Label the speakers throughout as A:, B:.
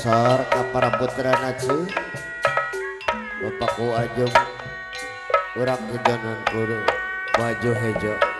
A: sor ka para putra naci Bapakku ajeng urang kejanan kudu baju hejo.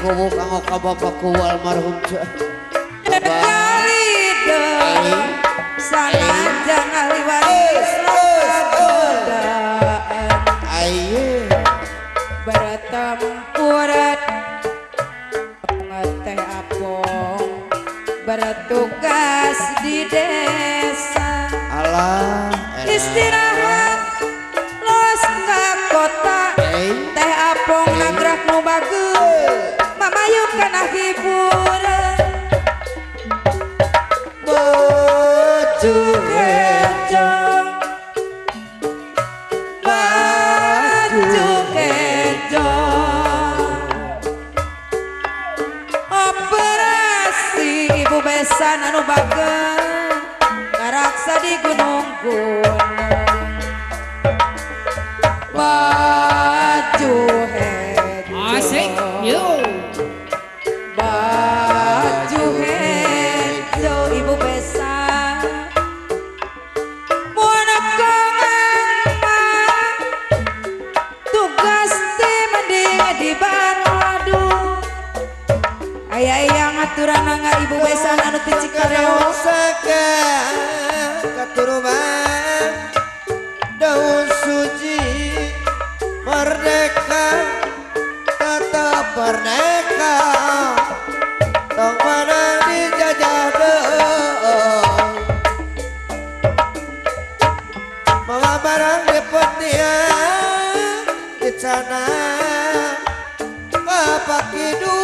B: kubu
A: kanggo ka bapakku almarhum Cak.
B: Kali deh Sana jangan liwaris godaan
A: Aye
B: bertempur ngeteh apong. Bertugas di desa.
A: Allah
B: istirahat anu bagel ngaraksa di gunungku Ayah yang aturan nangga ibu besan anu ti Cikareo
A: Saka katuruman daun suci merdeka. Tetap merdeka di sana. Bapak kidulan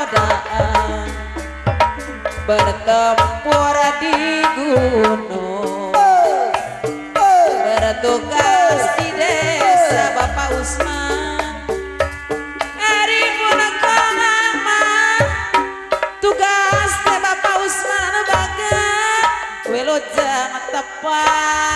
B: godaan. Bertempur di gunung. Bertugas di desa Bapak Usman. Hari mama Bapak Usman tepat